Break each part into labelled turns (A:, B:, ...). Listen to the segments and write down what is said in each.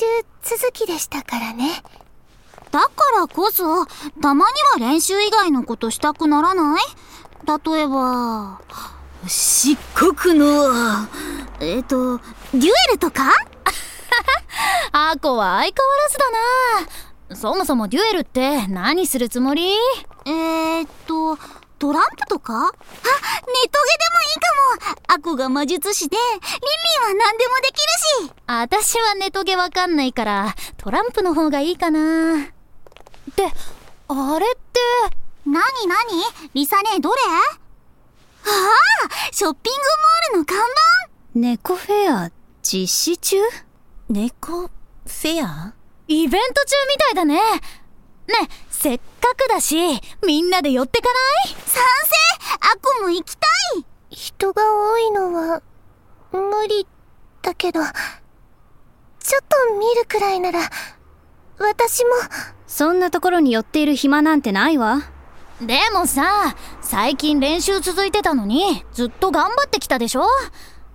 A: 習続きでしたからね。
B: だからこそ、たまには練習以外のことしたくならない？例えば、漆黒の、えっ、と、デュエルとか？
C: アコは相変わらずだな。そもそもデュエルって何するつもり？
B: えー、っと、トランプとか？あ、ネトゲでもいいかも。アコが魔術師で、リンリンは何でもできるし。
C: 私はネトゲわかんないから、トランプの方がいいかな。ってあれって？
B: なになにリサ姉どれ？ああショッピングモールの看板？
D: 猫フェア実施中？
C: 猫フェア？イベント中みたいだね。ね、せっかくだし、みんなで寄ってかない？
B: 賛成アコも行きたい
A: 人が多いのは、無理だけど、ちょっと見るくらいなら、私も。
D: そんなところに寄っている暇なんてないわ。
C: でもさ、最近練習続いてたのに、ずっと頑張ってきたでしょ？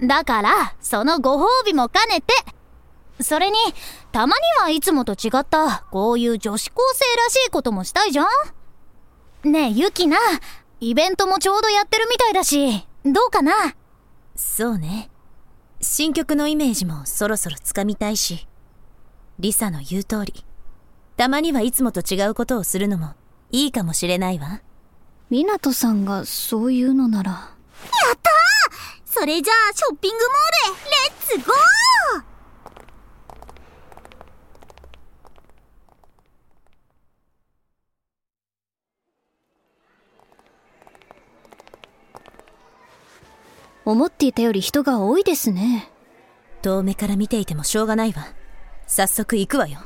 C: だから、そのご褒美も兼ねて。それに、たまにはいつもと違った、こういう女子高生らしいこともしたいじゃんねえ、ゆきな、イベントもちょうどやってるみたいだし、どうかな？
E: そうね。新曲のイメージもそろそろつかみたいし。リサの言う通り。たまにはいつもと違うことをするのもいいかもしれないわ。
D: 湊さんがそういうのなら。や
B: ったーそれじゃあショッピングモールへレッツゴー
D: 思っていたより人が多いですね。
E: 遠目から見ていてもしょうがないわ。早速行くわよ。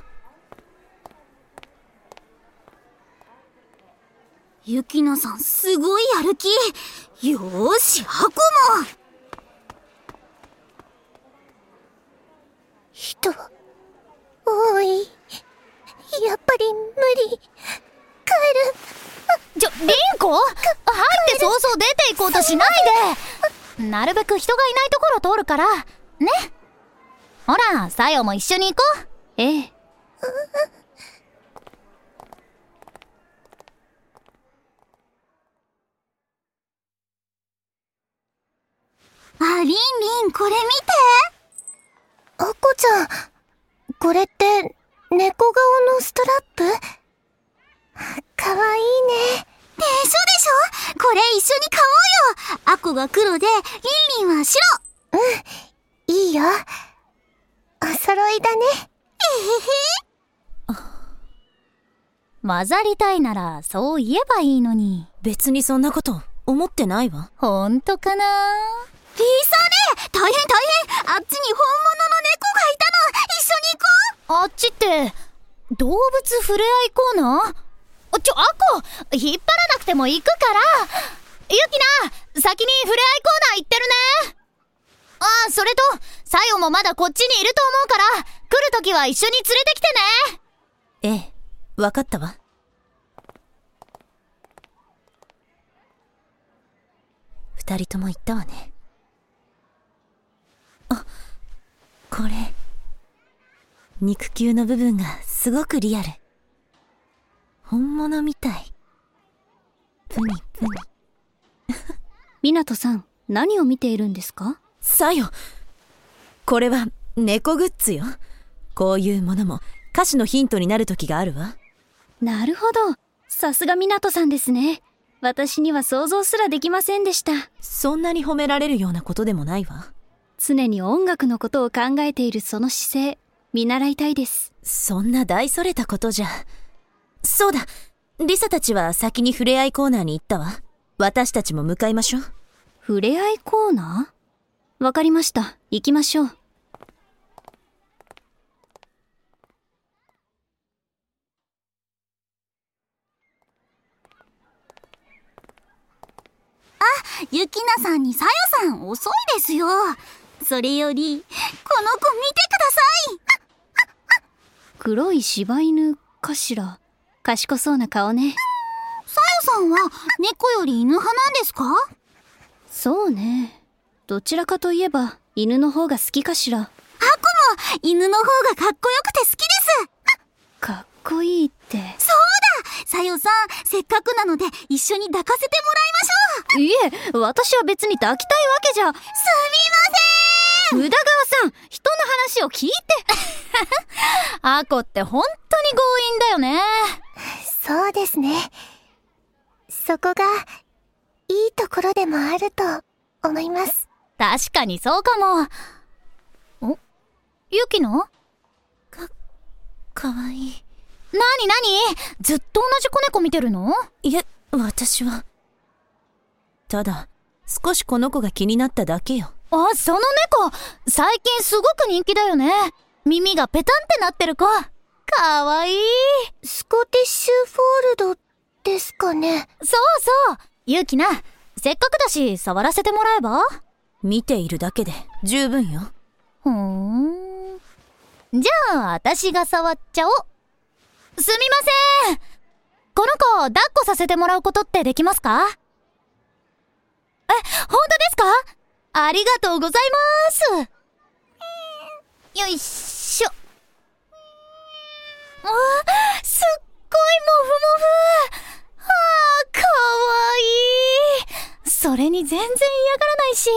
B: ゆきなさん、すごいやる気。よーし、ハコも
A: 人、多い。やっぱり無理。帰る。
C: ちょ、リンコ？入って早々出て行こうとしないでなるべく人がいないところ通るから、ね。ほら、サヨも一緒に行こう。
D: ええ。
B: あ、リンリン、これ見て
A: あこちゃん、これって、猫顔のストラップ？かわいいね。
B: でしょでしょこれ一緒に買おうよアコが黒で、リンリンは白
A: うん、いいよ。お揃いだね。えへへ。
C: 混ざりたいなら、そう言えばいいのに。
E: 別にそんなこと思ってないわ。
C: ほんとかな？
B: リサね大変大変あっちに本物の猫がいたの一緒に行こ
C: うあっちって、動物ふれあいコーナー？ちょ、アコ引っ張らても行くからゆきな先にふれあいコーナー行ってるねああ、それと、サヨもまだこっちにいると思うから、来るときは一緒に連れてきてね
E: ええ、わかったわ。二人とも言ったわね。あ、これ。肉球の部分がすごくリアル。本物みたい。プニプ
D: ニ。湊さん、何を見ているんですか？
E: さよ。これは猫グッズよ。こういうものも歌詞のヒントになる時があるわ。
D: なるほど。さすが湊さんですね。私には想像すらできませんでした。
E: そんなに褒められるようなことでもないわ。
D: 常に音楽のことを考えているその姿勢、見習いたいです。
E: そんな大それたことじゃ。そうだリサたちは先に触れ合いコーナーに行ったわ。私たちも向かいましょう。
D: 触れ合いコーナー？わかりました。行きましょう。
B: あ、ゆきなさんにさよさん遅いですよ。それより、この子見てください
D: 黒い柴犬かしら。賢そうな顔ね。
B: さよさんは猫より犬派なんですか？
D: そうね。どちらかといえば犬の方が好きかしら。
B: あこも犬の方がかっこよくて好きです
C: かっこいいって。
B: さよさん、せっかくなので一緒に抱かせてもらいましょう
C: いえ、私は別に抱きたいわけじゃ。
B: すみません
C: 宇田川さん、人の話を聞いて。アコって本当に強引だよね。
A: そうですね。そこが、いいところでもあると思います。
C: 確かにそうかも。お？ゆきの？
E: かわいい。
C: なになに？ずっと同じ子猫見てるの？
E: いえ、私は。ただ、少しこの子が気になっただけよ。
C: あ、その猫最近すごく人気だよね。耳がペタンってなってる子。かわいい。
A: スコティッシュフォールドですかね。
C: そうそう。ゆうきな、せっかくだし触らせてもらえば？
E: 見ているだけで十分よ。
C: ふーん。じゃあ、私が触っちゃおう。すみませんこの子、抱っこさせてもらうことってできますか？え、本当ですか？ありがとうございますよいしょ。あー、すっごいもふもふあー、かわいいそれに全然嫌がらないし、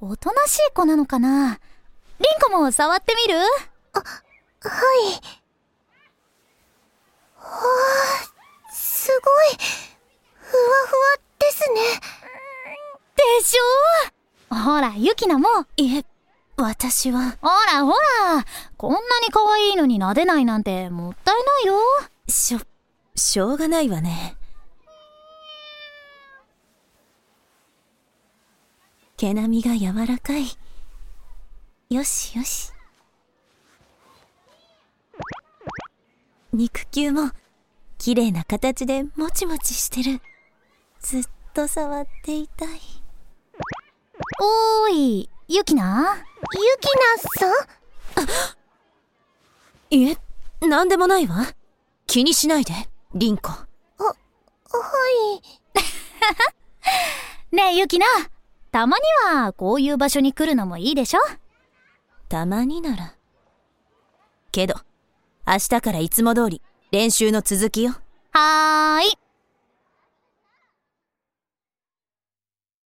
C: おとなしい子なのかなリンコも触ってみる？
A: はい。わあ、すごい、ふわふわですね。
C: でしょ？ほら、ユキナも。
E: いえ、私は、
C: ほらほら、こんなに可愛いのに撫でないなんてもったいないよ。
E: しょ、しょうがないわね。毛並みが柔らかい。よしよし。肉球も、綺麗な形でもちもちしてる。ずっと触っていたい。
C: おーい、ユキナ？
A: ゆきなさ？ん
E: いえ、なんでもないわ。気にしないで、リンコ。
A: はい。
C: ねえユキナ、たまにはこういう場所に来るのもいいでしょ？
E: たまになら。けど、明日からいつも通り練習の続きよ。
C: はーい。